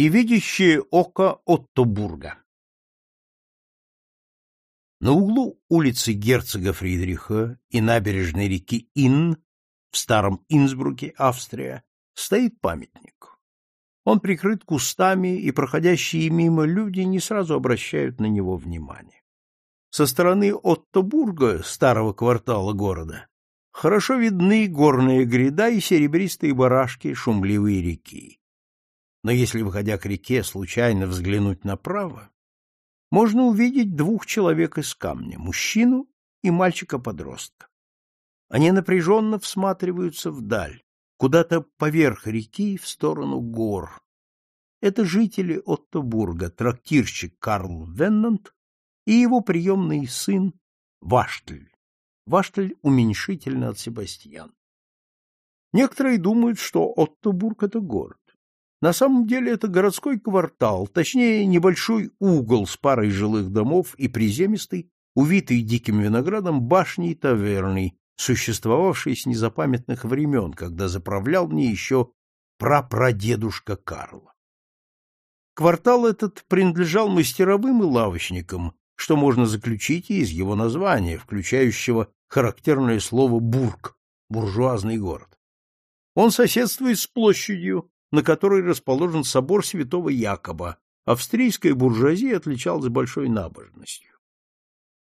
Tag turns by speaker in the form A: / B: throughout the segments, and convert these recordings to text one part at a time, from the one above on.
A: Всевидящее око Оттобурга На углу улицы герцога Фридриха и набережной реки Инн в старом Инсбруке, Австрия, стоит памятник. Он прикрыт кустами, и проходящие мимо люди не сразу обращают на него внимание. Со стороны Оттобурга, старого квартала города, хорошо видны горная гряда и серебристые барашки шумливой реки. Но если, выходя к реке, случайно взглянуть направо, можно увидеть двух человек из камня, мужчину и мальчика-подростка. Они напряженно всматриваются вдаль, куда-то поверх реки в сторону гор. Это жители Оттобурга, трактирщик Карл Веннант и его приемный сын Ваштль. Ваштль уменьшительно от Себастьян. Некоторые думают, что Оттобург — это город. На самом деле это городской квартал, точнее небольшой угол с парой жилых домов и приземистой, увитый диким виноградом башней таверной, существовавшей с незапамятных времен, когда заправлял мне еще прапрадедушка Карла. Квартал этот принадлежал мастеровым и лавочникам, что можно заключить и из его названия, включающего характерное слово «бург» — буржуазный город. Он соседствует с площадью, на которой расположен собор святого Якоба, австрийская буржуазия отличалась большой набожностью.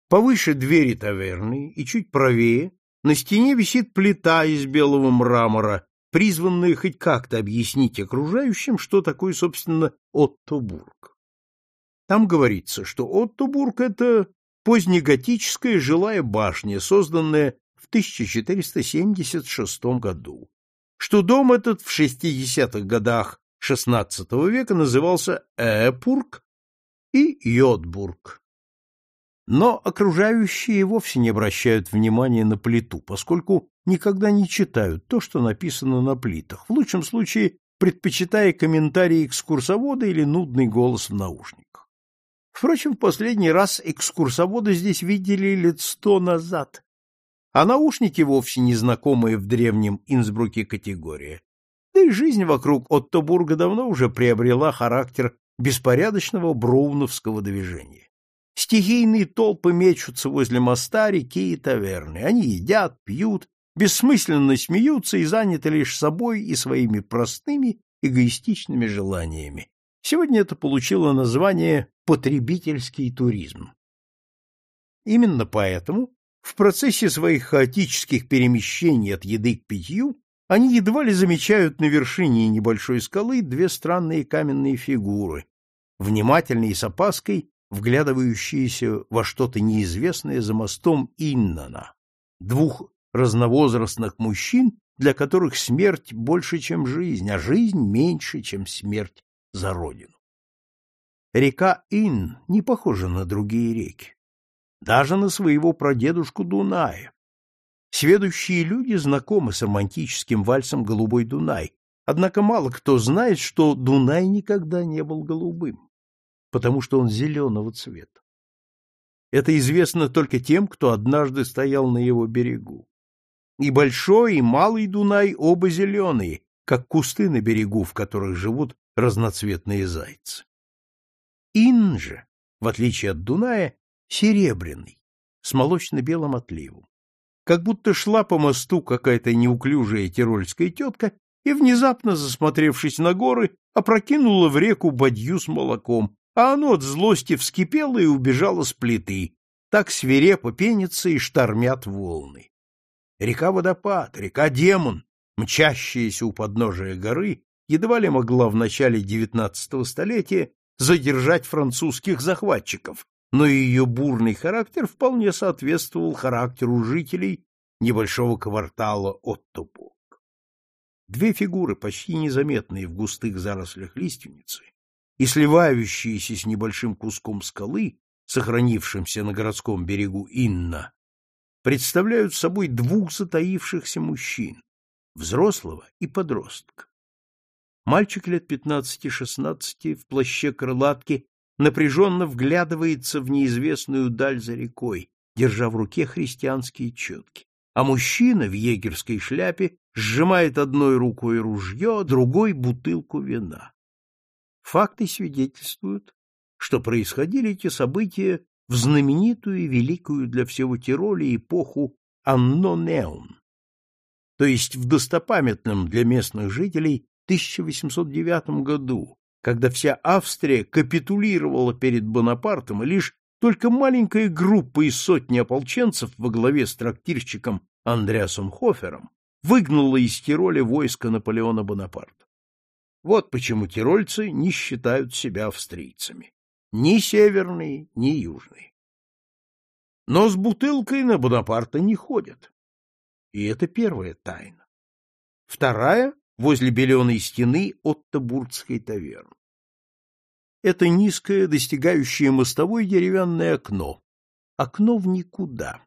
A: Повыше двери таверны и чуть правее на стене висит плита из белого мрамора, призванная хоть как-то объяснить окружающим, что такое, собственно, Оттобург. Там говорится, что Оттобург — это позднеготическая жилая башня, созданная в 1476 году что дом этот в 60-х годах XVI века назывался Эпург и Йодбург. Но окружающие вовсе не обращают внимания на плиту, поскольку никогда не читают то, что написано на плитах, в лучшем случае предпочитая комментарии экскурсовода или нудный голос в наушниках. Впрочем, в последний раз экскурсовода здесь видели лет сто назад, а наушники вовсе не знакомые в древнем Инсбруке категория. Да и жизнь вокруг Оттобурга давно уже приобрела характер беспорядочного броуновского движения. Стихийные толпы мечутся возле моста, реки и таверны. Они едят, пьют, бессмысленно смеются и заняты лишь собой и своими простыми эгоистичными желаниями. Сегодня это получило название «потребительский туризм». Именно поэтому в процессе своих хаотических перемещений от еды к питью они едва ли замечают на вершине небольшой скалы две странные каменные фигуры, внимательно и с опаской вглядывающиеся во что-то неизвестное за мостом Иннана, двух разновозрастных мужчин, для которых смерть больше, чем жизнь, а жизнь меньше, чем смерть за родину. Река Ин не похожа на другие реки даже на своего прадедушку Дуная. Сведущие люди знакомы с романтическим вальсом «Голубой Дунай», однако мало кто знает, что Дунай никогда не был голубым, потому что он зеленого цвета. Это известно только тем, кто однажды стоял на его берегу. И большой, и малый Дунай оба зеленые, как кусты на берегу, в которых живут разноцветные зайцы. Ин же, в отличие от Дуная, серебряный, с молочно-белым отливом. Как будто шла по мосту какая-то неуклюжая тирольская тетка и, внезапно засмотревшись на горы, опрокинула в реку бадью с молоком, а оно от злости вскипело и убежало с плиты. Так свирепо пенятся и штормят волны. Река-водопад, река-демон, мчащаяся у подножия горы, едва ли могла в начале XIX столетия задержать французских захватчиков, но ее бурный характер вполне соответствовал характеру жителей небольшого квартала Оттопок. Две фигуры, почти незаметные в густых зарослях лиственницы и сливающиеся с небольшим куском скалы, сохранившимся на городском берегу Инна, представляют собой двух затаившихся мужчин, взрослого и подростка. Мальчик лет пятнадцати-шестнадцати в плаще крылатки напряженно вглядывается в неизвестную даль за рекой, держа в руке христианские четки. А мужчина в егерской шляпе сжимает одной рукой ружье, другой — бутылку вина. Факты свидетельствуют, что происходили эти события в знаменитую и великую для всего Тироля эпоху Аннонеун, то есть в достопамятном для местных жителей 1809 году, когда вся Австрия капитулировала перед Бонапартом, и лишь только маленькая группа из сотни ополченцев во главе с трактирщиком Андреасом Хофером выгнала из Тироля войско Наполеона Бонапарта. Вот почему тирольцы не считают себя австрийцами. Ни северные, ни южные. Но с бутылкой на Бонапарта не ходят. И это первая тайна. Вторая — возле беленой стены Оттабургской таверны. Это низкое, достигающее мостовой деревянное окно. Окно в никуда.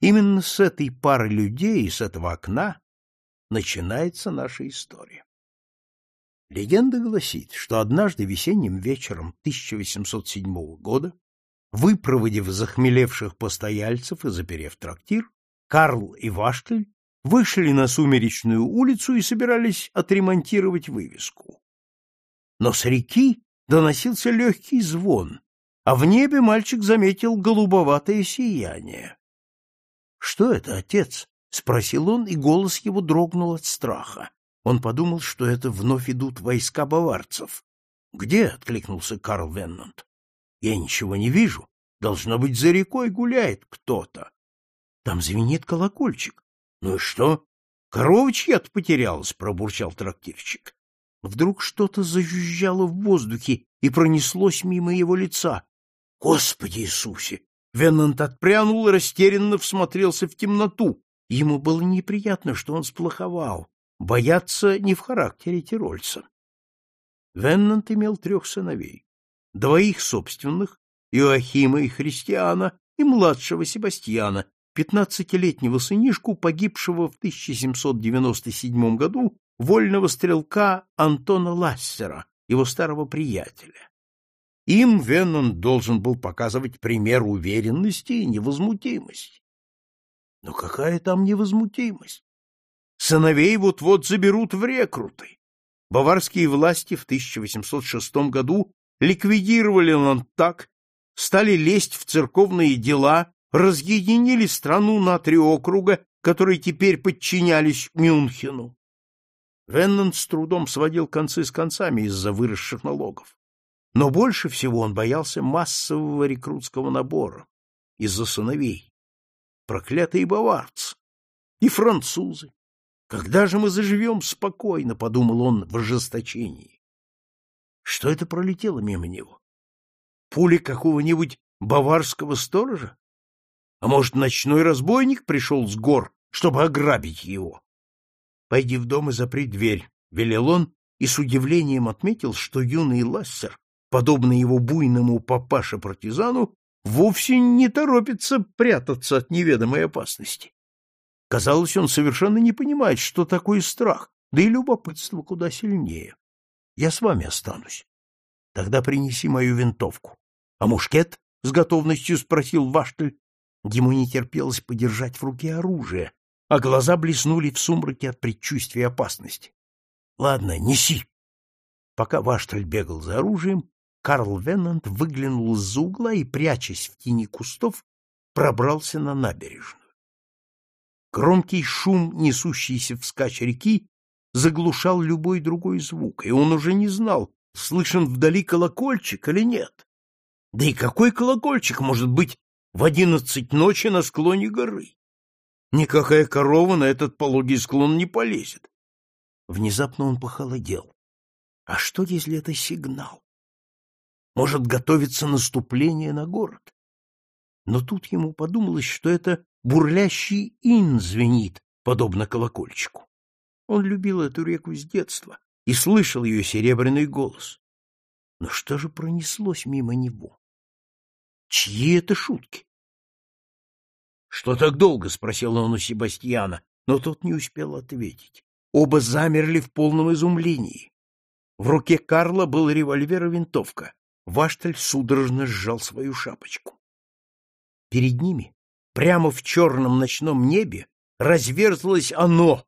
A: Именно с этой пары людей, с этого окна, начинается наша история. Легенда гласит, что однажды весенним вечером 1807 года, выпроводив захмелевших постояльцев и заперев трактир, Карл и Ваштель вышли на сумеречную улицу и собирались отремонтировать вывеску. Но с реки доносился легкий звон, а в небе мальчик заметил голубоватое сияние. — Что это, отец? — спросил он, и голос его дрогнул от страха. Он подумал, что это вновь идут войска баварцев. «Где?» — откликнулся Карл Веннант. «Я ничего не вижу. Должно быть, за рекой гуляет кто-то. Там звенит колокольчик. Ну и что? Корова чья-то потерялась, — пробурчал трактирщик. Вдруг что-то зажужжало в воздухе и пронеслось мимо его лица. Господи Иисусе! Веннант отпрянул и растерянно всмотрелся в темноту. Ему было неприятно, что он сплоховал. Бояться не в характере тирольца. Веннант имел трех сыновей. Двоих собственных, Иоахима и Христиана, и младшего Себастьяна, пятнадцатилетнего сынишку, погибшего в 1797 году, вольного стрелка Антона Лассера, его старого приятеля. Им Веннон должен был показывать пример уверенности и невозмутимости. Но какая там невозмутимость? Сыновей вот-вот заберут в рекруты. Баварские власти в 1806 году ликвидировали Лантак, стали лезть в церковные дела, разъединили страну на три округа, которые теперь подчинялись Мюнхену. Веннон с трудом сводил концы с концами из-за выросших налогов. Но больше всего он боялся массового рекрутского набора из-за сыновей. Проклятые баварцы и французы, когда же мы заживем спокойно, — подумал он в ожесточении. Что это пролетело мимо него? Пули какого-нибудь баварского сторожа? А может, ночной разбойник пришел с гор, чтобы ограбить его? Пойди в дом и запри дверь, — велел он, и с удивлением отметил, что юный Лассер, подобно его буйному папаше-партизану, вовсе не торопится прятаться от неведомой опасности. Казалось, он совершенно не понимает, что такое страх, да и любопытство куда сильнее. Я с вами останусь. Тогда принеси мою винтовку. А мушкет? — с готовностью спросил Ваштель. Ему не терпелось подержать в руке оружие, а глаза блеснули в сумраке от предчувствия опасности. — Ладно, неси. Пока Ваштель бегал за оружием, Карл Веннант выглянул из-за угла и, прячась в тени кустов, пробрался на набережную. Громкий шум, несущийся вскачь реки, заглушал любой другой звук, и он уже не знал, слышен вдали колокольчик или нет. Да и какой колокольчик может быть в одиннадцать ночи на склоне горы? Никакая корова на этот пологий склон не полезет. Внезапно он похолодел. А что, если это сигнал? Может, готовится наступление на город? Но тут ему подумалось, что это бурлящий ин звенит, подобно колокольчику. Он любил эту реку с детства и слышал ее серебряный голос. Но что же пронеслось мимо него? Чьи это шутки? — Что так долго? — спросил он у Себастьяна, но тот не успел ответить. Оба замерли в полном изумлении. В руке Карла был револьвер и винтовка. Вашталь судорожно сжал свою шапочку. Перед ними Прямо в черном ночном небе разверзлось оно,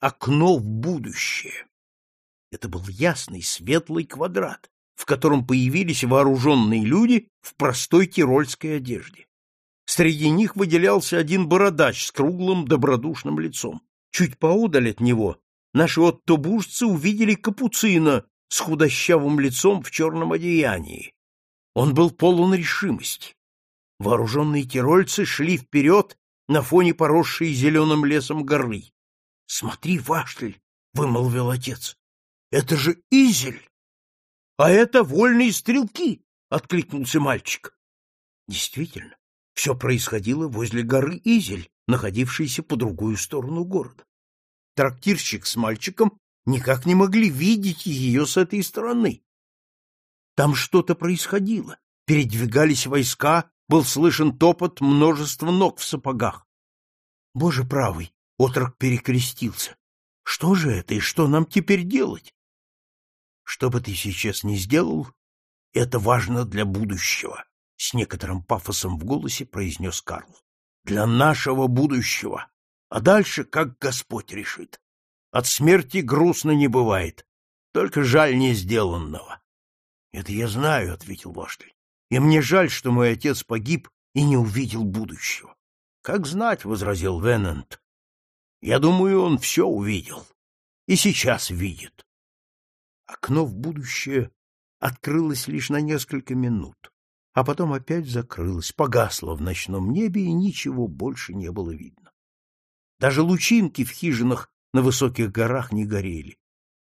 A: окно в будущее. Это был ясный, светлый квадрат, в котором появились вооруженные люди в простой тирольской одежде. Среди них выделялся один бородач с круглым добродушным лицом. Чуть поодаль от него наши оттобужцы увидели капуцина с худощавым лицом в черном одеянии. Он был полон решимости. Вооруженные тирольцы шли вперед на фоне поросшей зеленым лесом горы. — Смотри, Ваштель, — вымолвил отец, — это же Изель! — А это вольные стрелки! — откликнулся мальчик. Действительно, все происходило возле горы Изель, находившейся по другую сторону города. Трактирщик с мальчиком никак не могли видеть ее с этой стороны. Там что-то происходило. Передвигались войска, был слышен топот множества ног в сапогах. Боже правый, отрок перекрестился. Что же это и что нам теперь делать? Что бы ты сейчас ни сделал, это важно для будущего, с некоторым пафосом в голосе произнес Карл. Для нашего будущего. А дальше как Господь решит. От смерти грустно не бывает, только жаль не сделанного. — Это я знаю, — ответил Ваштель. — И мне жаль, что мой отец погиб и не увидел будущего. — Как знать, — возразил Веннант. — Я думаю, он все увидел. И сейчас видит. Окно в будущее открылось лишь на несколько минут, а потом опять закрылось, погасло в ночном небе, и ничего больше не было видно. Даже лучинки в хижинах на высоких горах не горели.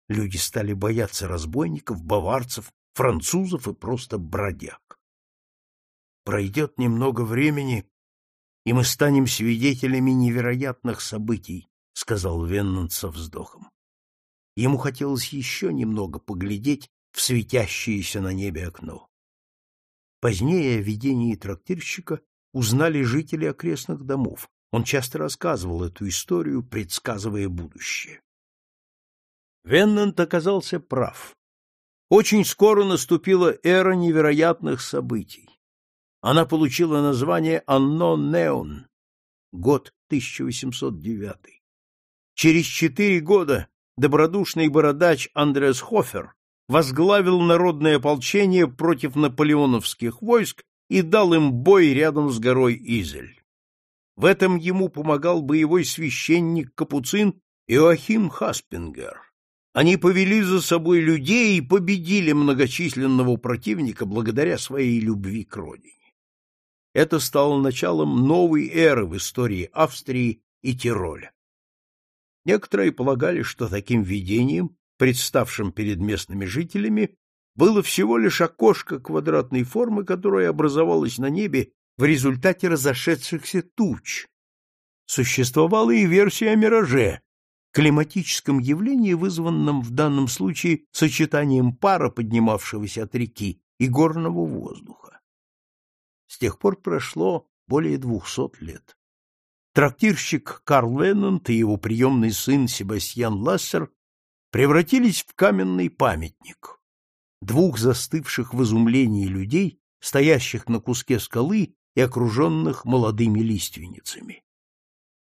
A: Люди стали бояться разбойников, баварцев, французов и просто бродяг. Пройдет немного времени, и мы станем свидетелями невероятных событий, — сказал Веннон со вздохом. Ему хотелось еще немного поглядеть в светящееся на небе окно. Позднее о видении трактирщика узнали жители окрестных домов. Он часто рассказывал эту историю, предсказывая будущее. Веннант оказался прав. Очень скоро наступила эра невероятных событий. Она получила название «Анно Неон», год 1809. Через четыре года добродушный бородач Андреас Хофер возглавил народное ополчение против наполеоновских войск и дал им бой рядом с горой Изель. В этом ему помогал боевой священник-капуцин Иоахим Хаспингер. Они повели за собой людей и победили многочисленного противника благодаря своей любви к родине. Это стало началом новой эры в истории Австрии и Тироля. Некоторые полагали, что таким видением, представшим перед местными жителями, было всего лишь окошко квадратной формы, которое образовалось на небе в результате разошедшихся туч. Существовала и версия о мираже, климатическом явлении, вызванном в данном случае сочетанием пара, поднимавшегося от реки, и горного воздуха. С тех пор прошло более двухсот лет. Трактирщик Карл Леннант и его приемный сын Себастьян Лассер превратились в каменный памятник. Двух застывших в изумлении людей, стоящих на куске скалы и окруженных молодыми лиственницами.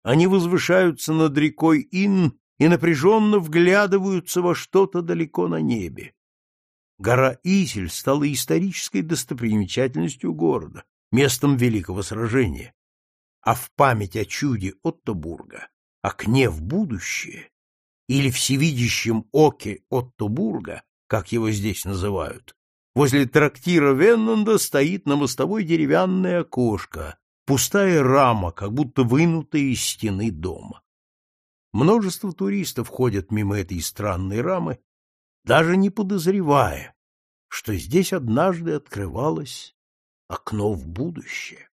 A: Они возвышаются над рекой Ин и напряженно вглядываются во что-то далеко на небе. Гора Исель стала исторической достопримечательностью города, местом великого сражения. А в память о чуде Оттобурга, окне в будущее, или всевидящем оке Оттобурга, как его здесь называют, Возле трактира Веннанда стоит на мостовой деревянное окошко, пустая рама, как будто вынутая из стены дома. Множество туристов ходят мимо этой странной рамы, даже не подозревая, что здесь однажды открывалось окно в будущее.